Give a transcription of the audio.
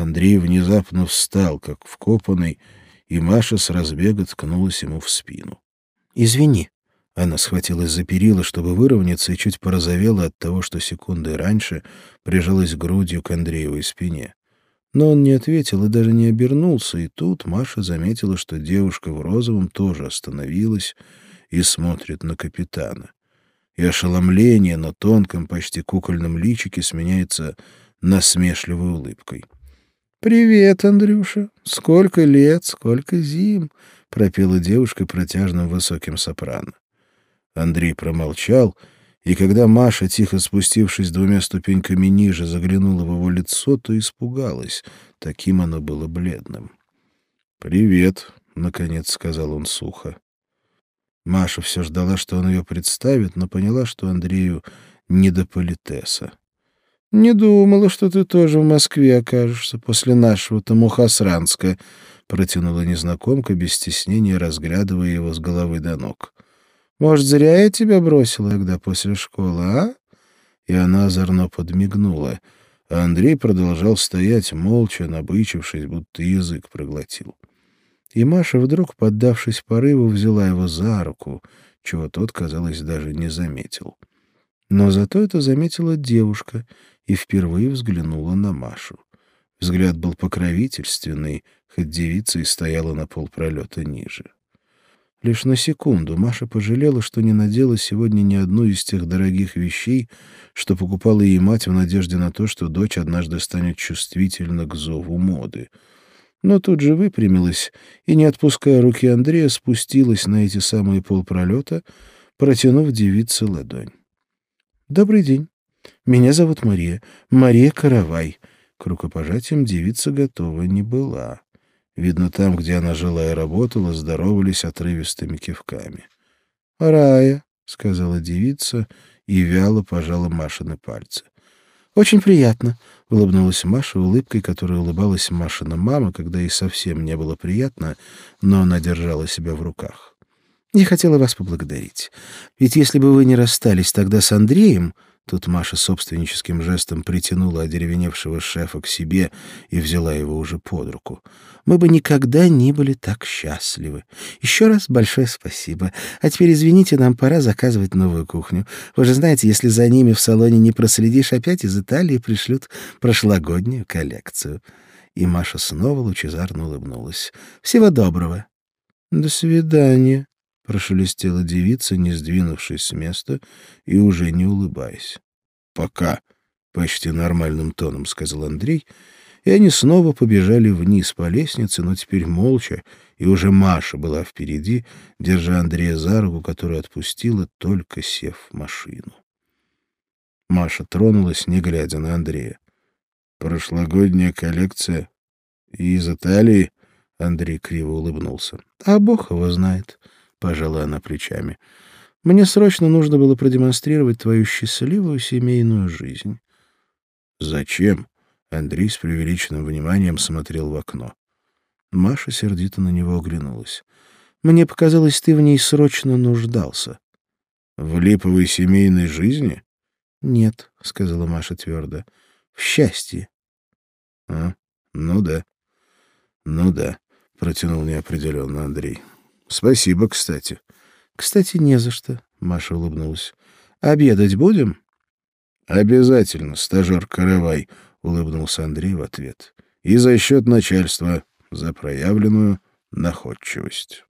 Андрей внезапно встал, как вкопанный, и Маша с разбега ткнулась ему в спину. «Извини». Она схватилась за перила, чтобы выровняться, и чуть порозовела от того, что секунды раньше прижалась грудью к Андреевой спине. Но он не ответил и даже не обернулся, и тут Маша заметила, что девушка в розовом тоже остановилась и смотрит на капитана. И ошеломление на тонком, почти кукольном личике сменяется насмешливой улыбкой. «Привет, Андрюша! Сколько лет, сколько зим!» — пропела девушка протяжным высоким сопрано. Андрей промолчал, и когда Маша, тихо спустившись двумя ступеньками ниже, заглянула в его лицо, то испугалась. Таким оно было бледным. «Привет», — наконец сказал он сухо. Маша все ждала, что он ее представит, но поняла, что Андрею не до политеса. «Не думала, что ты тоже в Москве окажешься после нашего-то Мухасранска», — протянула незнакомка без стеснения, разглядывая его с головы до ног. «Может, зря я тебя бросила тогда после школы, а?» И она озорно подмигнула, а Андрей продолжал стоять, молча, набычившись, будто язык проглотил. И Маша, вдруг, поддавшись порыву, взяла его за руку, чего тот, казалось, даже не заметил. Но зато это заметила девушка — и впервые взглянула на Машу. Взгляд был покровительственный, хоть девица и стояла на полпролета ниже. Лишь на секунду Маша пожалела, что не надела сегодня ни одну из тех дорогих вещей, что покупала ей мать в надежде на то, что дочь однажды станет чувствительна к зову моды. Но тут же выпрямилась и, не отпуская руки Андрея, спустилась на эти самые полпролета, протянув девице ладонь. «Добрый день. Меня зовут Мария. Мария Каравай. К рукопожатиям девица готова не была. Видно, там, где она жила и работала, здоровались отрывистыми кивками. «Рая», — сказала девица и вяло пожала Машины пальцы. «Очень приятно», — улыбнулась Маша улыбкой, которой улыбалась Машина мама, когда ей совсем не было приятно, но она держала себя в руках. «Я хотела вас поблагодарить. Ведь если бы вы не расстались тогда с Андреем, Тут Маша собственническим жестом притянула одеревеневшего шефа к себе и взяла его уже под руку. «Мы бы никогда не были так счастливы. Еще раз большое спасибо. А теперь, извините, нам пора заказывать новую кухню. Вы же знаете, если за ними в салоне не проследишь, опять из Италии пришлют прошлогоднюю коллекцию». И Маша снова лучезарно улыбнулась. «Всего доброго». «До свидания», прошелестела девица, не сдвинувшись с места и уже не улыбаясь. «Пока», — почти нормальным тоном сказал Андрей, и они снова побежали вниз по лестнице, но теперь молча, и уже Маша была впереди, держа Андрея за руку, которую отпустила, только сев в машину. Маша тронулась, не глядя на Андрея. «Прошлогодняя коллекция из Италии?» Андрей криво улыбнулся. «А Бог его знает», — пожала она плечами. «Мне срочно нужно было продемонстрировать твою счастливую семейную жизнь». «Зачем?» — Андрей с преувеличенным вниманием смотрел в окно. Маша сердито на него оглянулась. «Мне показалось, ты в ней срочно нуждался». «В липовой семейной жизни?» «Нет», — сказала Маша твердо, — «в счастье». «А, ну да, ну да», — протянул неопределенно Андрей. Спасибо, кстати. Кстати, не за что, Маша улыбнулась. Обедать будем? Обязательно, стажер Каравай, улыбнулся Андрей в ответ. И за счет начальства за проявленную находчивость.